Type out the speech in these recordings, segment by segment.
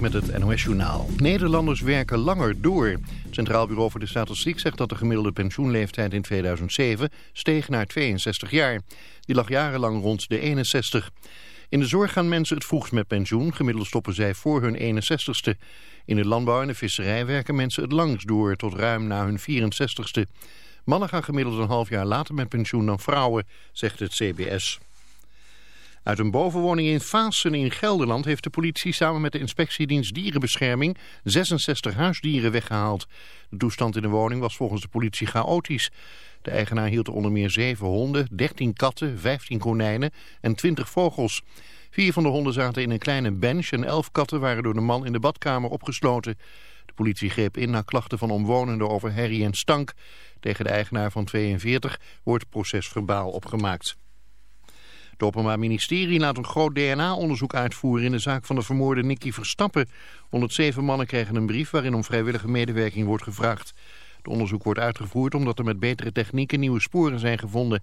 Met het NOS Journaal. Nederlanders werken langer door. Het Centraal Bureau voor de Statistiek zegt dat de gemiddelde pensioenleeftijd in 2007 steeg naar 62 jaar. Die lag jarenlang rond de 61. In de zorg gaan mensen het vroegst met pensioen. Gemiddeld stoppen zij voor hun 61ste. In de landbouw en de visserij werken mensen het langst door tot ruim na hun 64ste. Mannen gaan gemiddeld een half jaar later met pensioen dan vrouwen, zegt het CBS. Uit een bovenwoning in Vaassen in Gelderland heeft de politie samen met de inspectiedienst dierenbescherming 66 huisdieren weggehaald. De toestand in de woning was volgens de politie chaotisch. De eigenaar hield er onder meer 7 honden, 13 katten, 15 konijnen en 20 vogels. Vier van de honden zaten in een kleine bench en elf katten waren door de man in de badkamer opgesloten. De politie greep in naar klachten van omwonenden over herrie en stank. Tegen de eigenaar van 42 wordt procesverbaal opgemaakt. Het Openbaar Ministerie laat een groot DNA-onderzoek uitvoeren in de zaak van de vermoorde Nicky Verstappen. 107 mannen kregen een brief waarin om vrijwillige medewerking wordt gevraagd. Het onderzoek wordt uitgevoerd omdat er met betere technieken nieuwe sporen zijn gevonden.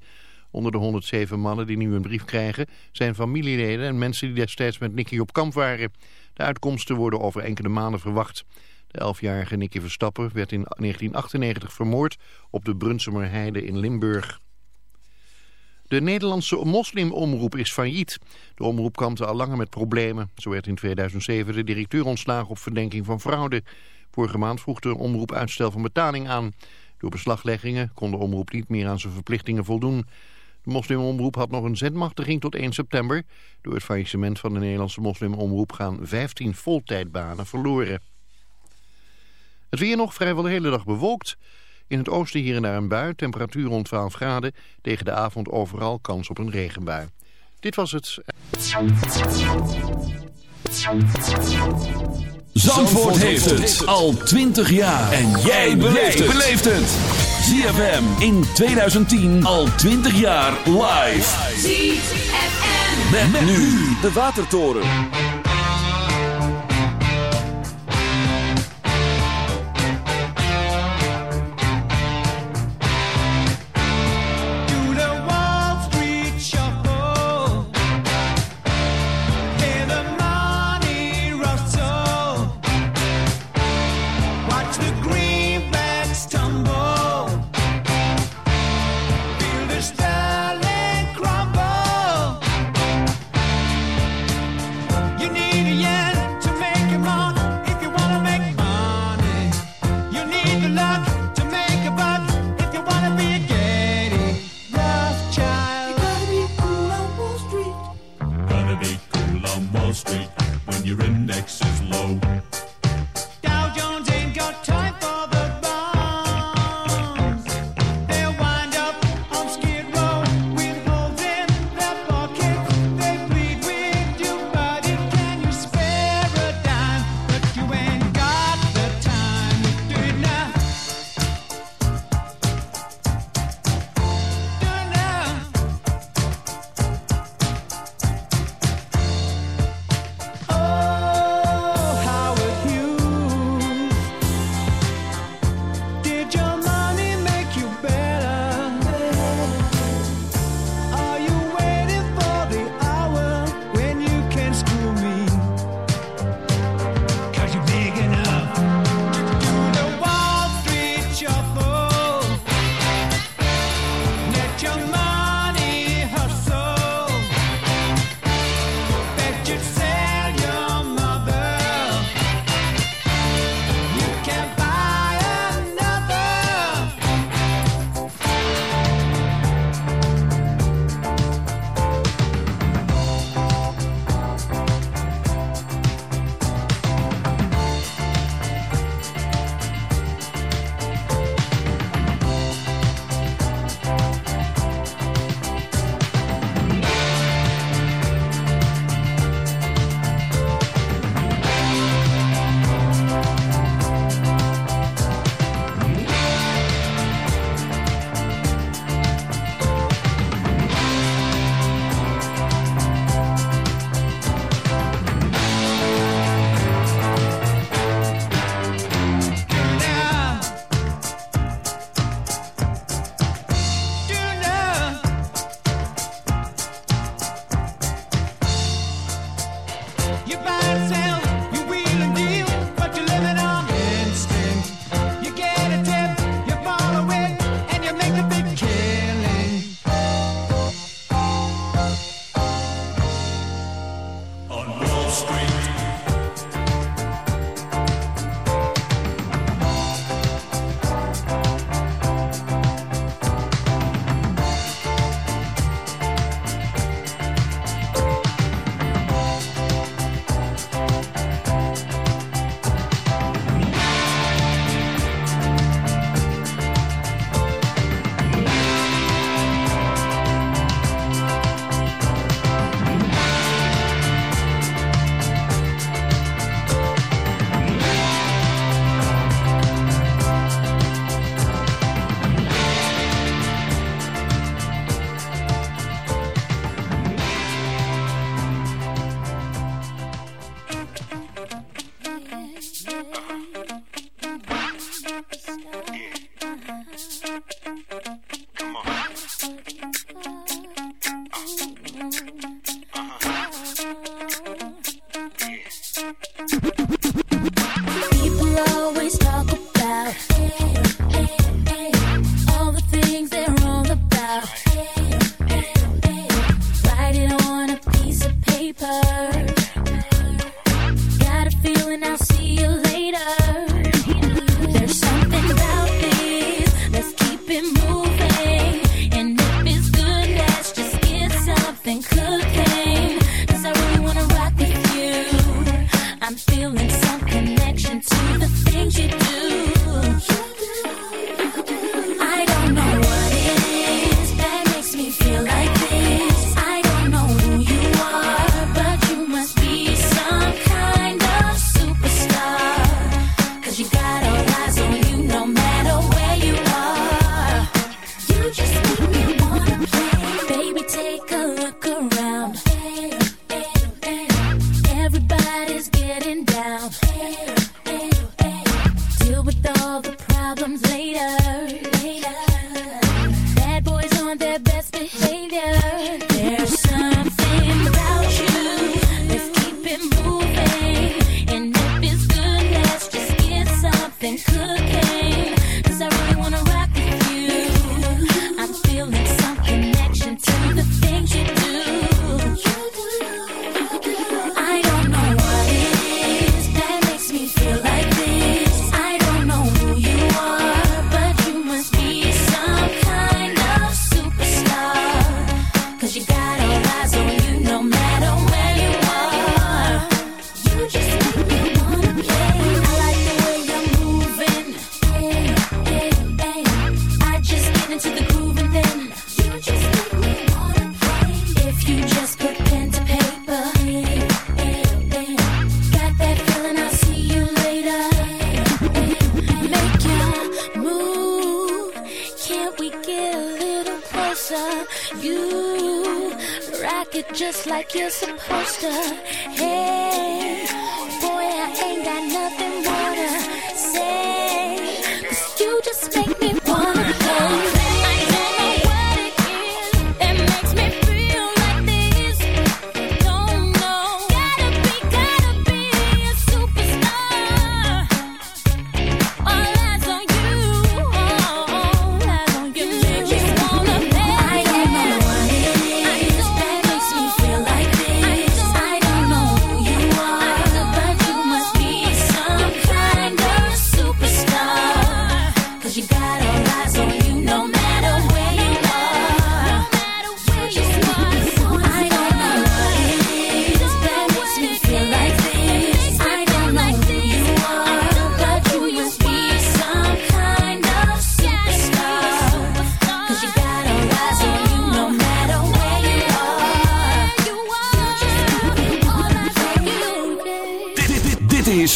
Onder de 107 mannen die nu een brief krijgen zijn familieleden en mensen die destijds met Nicky op kamp waren. De uitkomsten worden over enkele maanden verwacht. De 11-jarige Nicky Verstappen werd in 1998 vermoord op de Brunsumerheide in Limburg. De Nederlandse moslimomroep is failliet. De omroep kampte al langer met problemen. Zo werd in 2007 de directeur ontslagen op verdenking van fraude. Vorige maand vroeg de omroep uitstel van betaling aan. Door beslagleggingen kon de omroep niet meer aan zijn verplichtingen voldoen. De moslimomroep had nog een zendmachtiging tot 1 september. Door het faillissement van de Nederlandse moslimomroep gaan 15 voltijdbanen verloren. Het weer nog vrijwel de hele dag bewolkt. In het oosten hier en daar een bui, temperatuur rond 12 graden. Tegen de avond overal kans op een regenbui. Dit was het. Zandvoort heeft het al 20 jaar. En jij beleeft het. ZFM in 2010 al 20 jaar live. ZFM. Met, nu de Watertoren.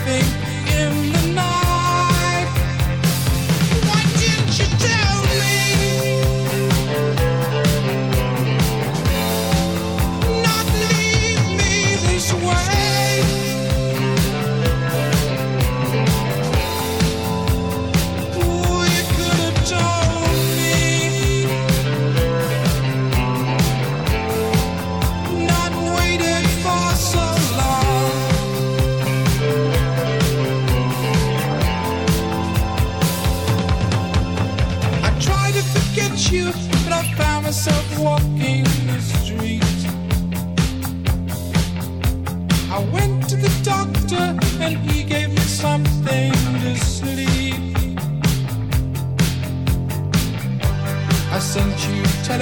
everything.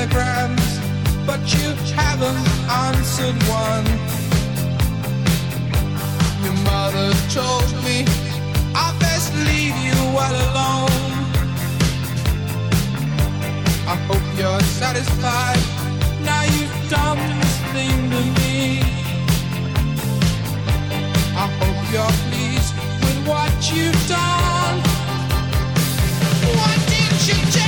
telegrams, but you haven't answered one. Your mother told me I best leave you all alone. I hope you're satisfied. Now you've done this thing to me. I hope you're pleased with what you've done. What did you do?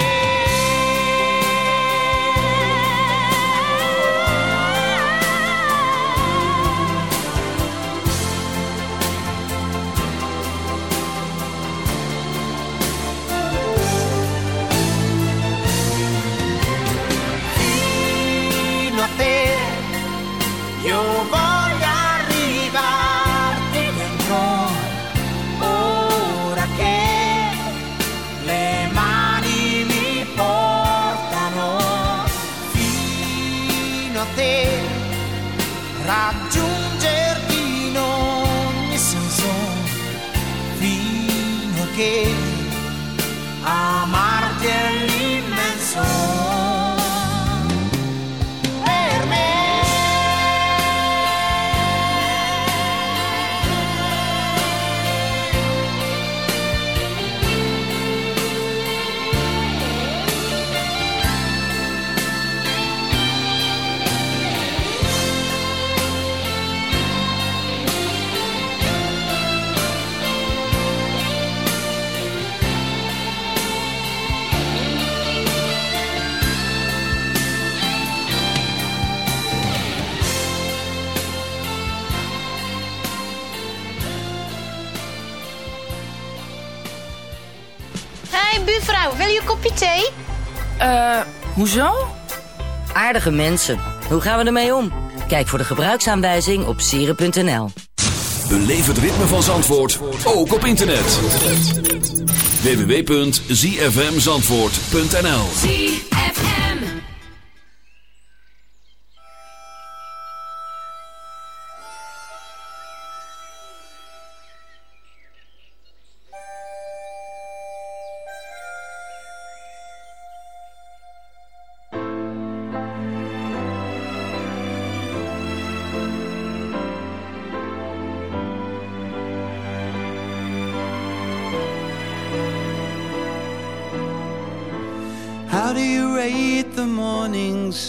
Wil je een kopje thee? Eh, hoezo? Aardige mensen. Hoe gaan we ermee om? Kijk voor de gebruiksaanwijzing op sieren.nl. Beleef het ritme van Zandvoort, ook op internet. www.zfmzandvoort.nl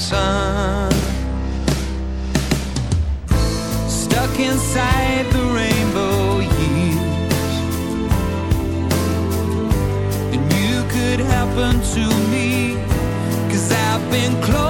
sun. Stuck inside the rainbow years. And you could happen to me. Cause I've been close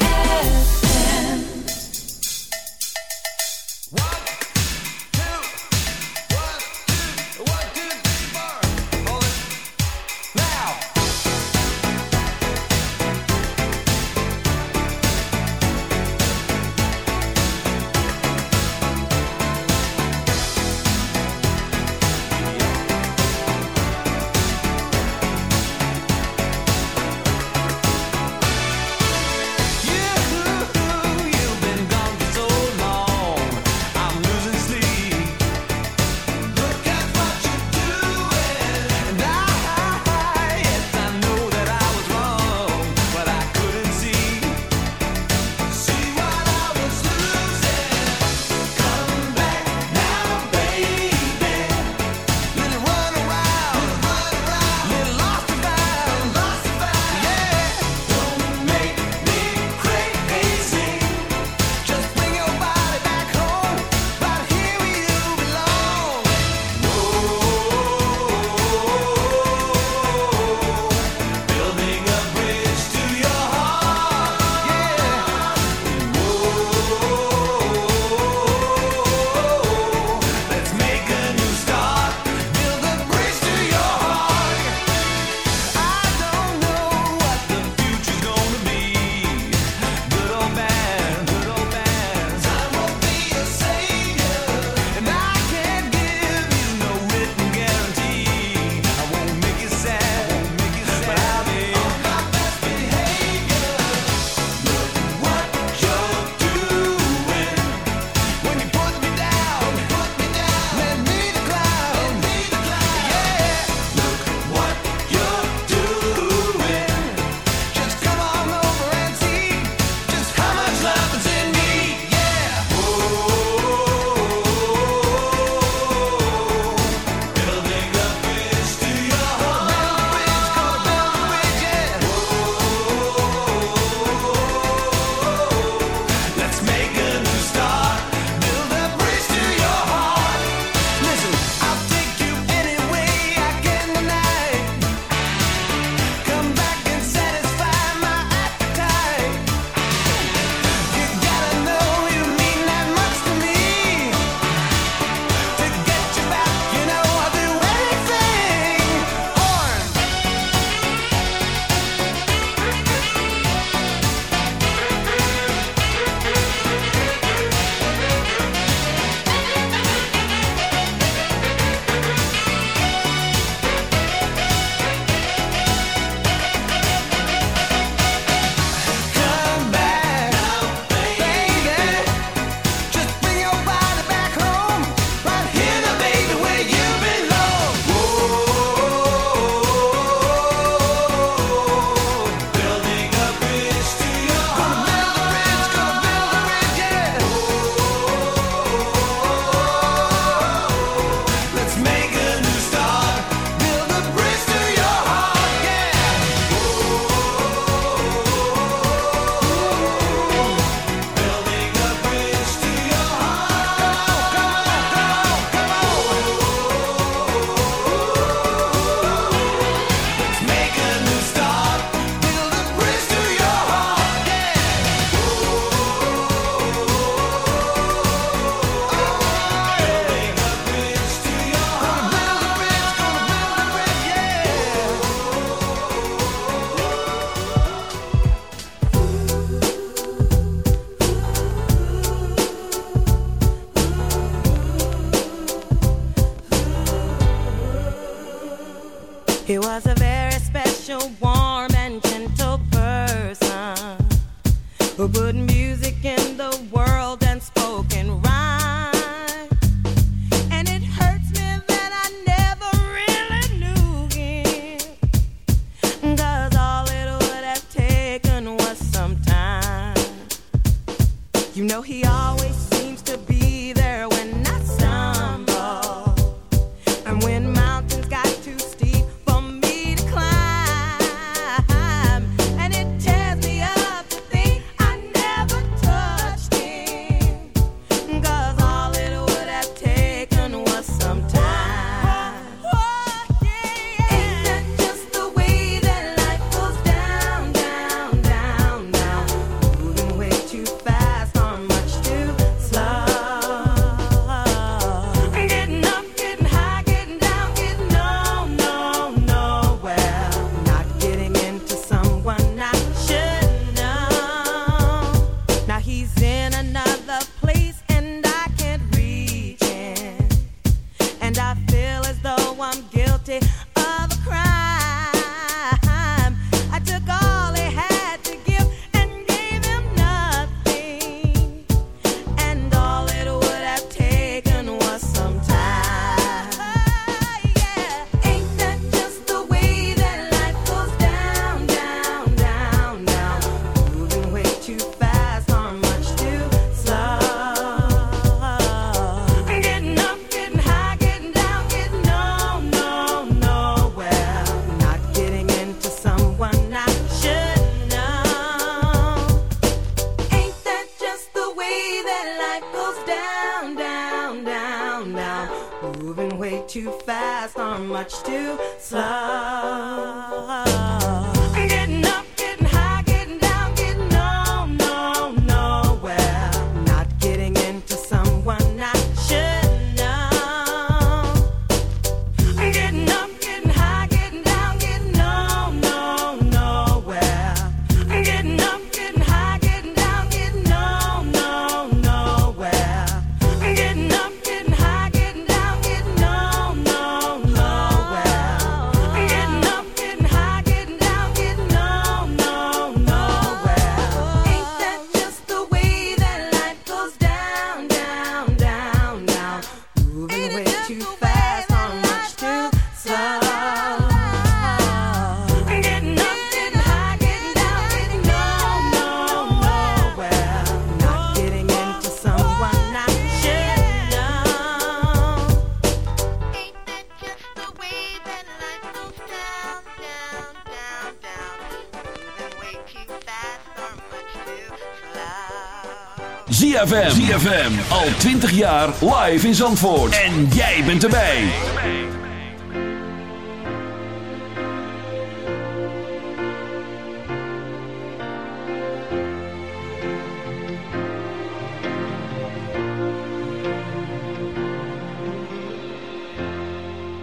ZFM. ZFM. Al 20 jaar live in Zandvoort. En jij bent erbij.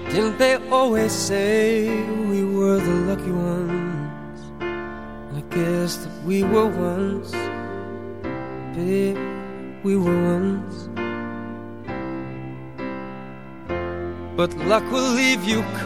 Didn't they always say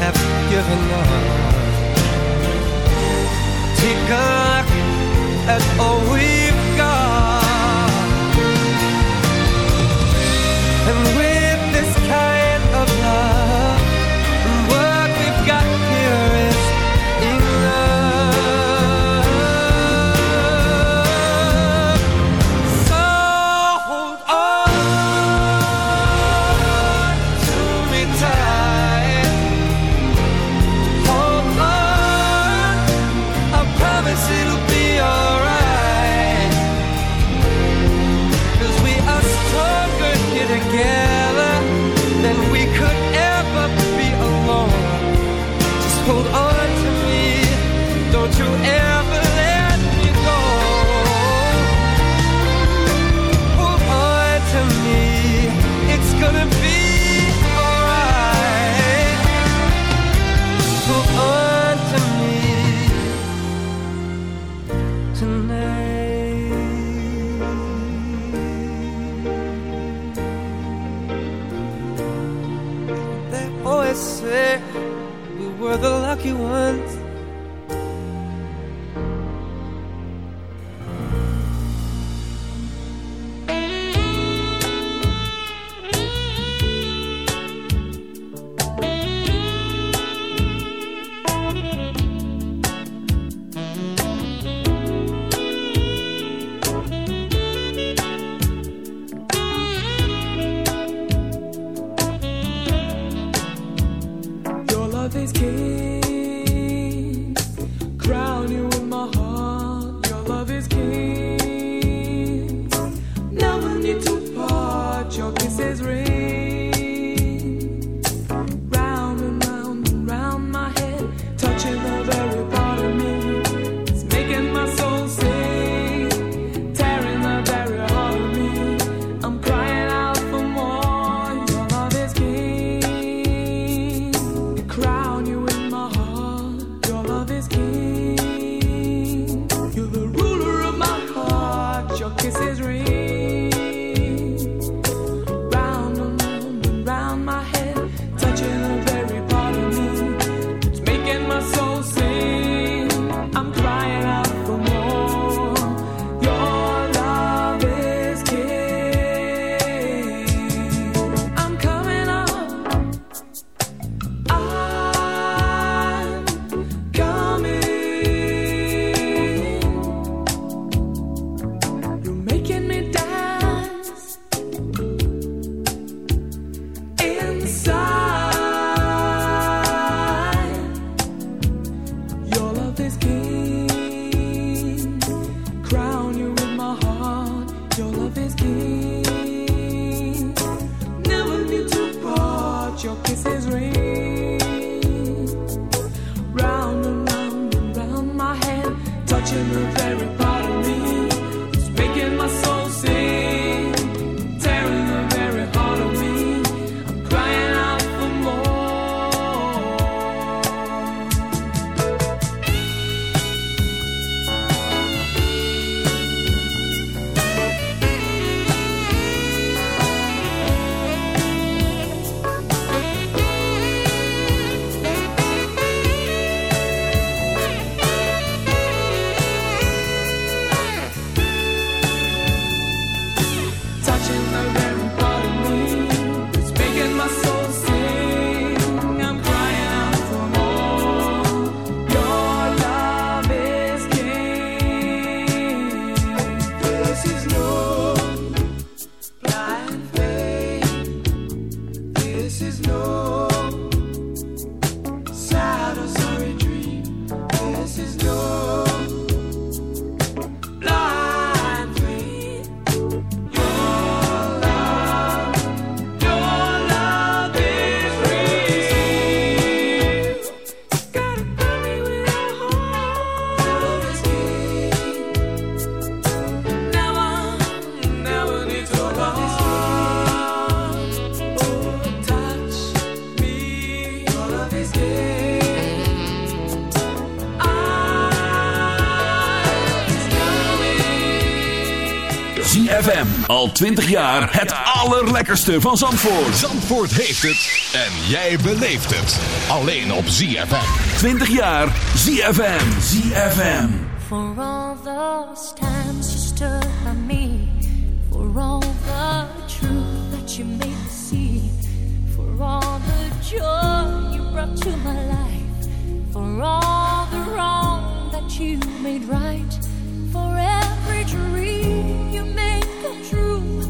have given up. Tick as always. Al 20 jaar het allerlekkerste van Zandvoort. Zandvoort heeft het en jij beleeft het. Alleen op ZFM. 20 jaar ZFM. ZFM. For all those times you stood by me. For all the truth that you made me see. For all the joy you brought to my life. For all the wrong that you made right. Forever. dream you make come true.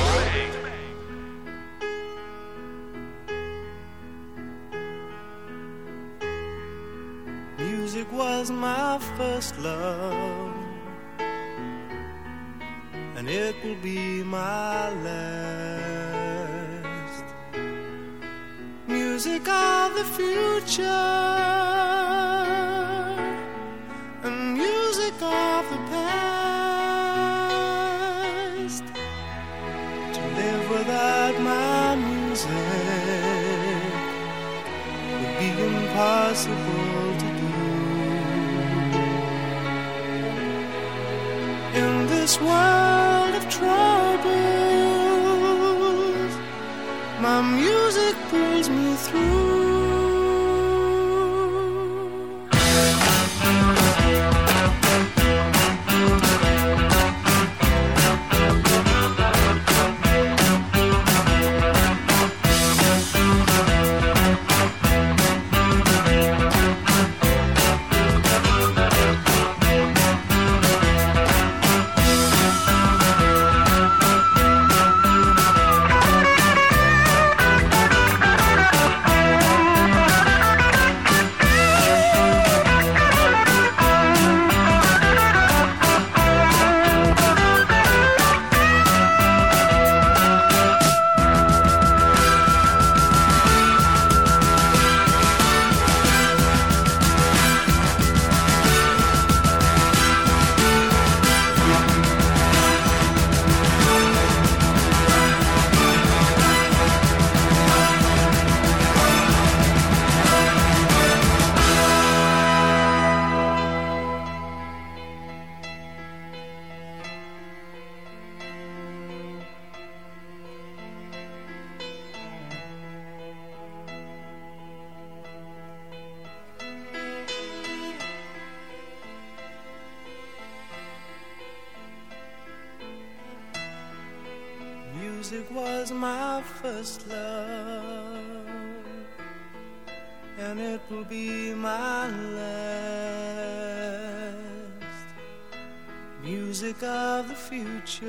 future.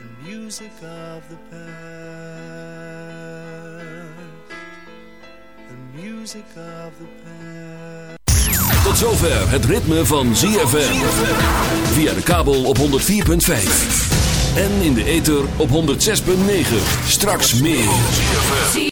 The music of the past. The music of the past. Tot zover het ritme van ZFM Via de kabel op 104.5 En in de ether op 106.9 Straks meer.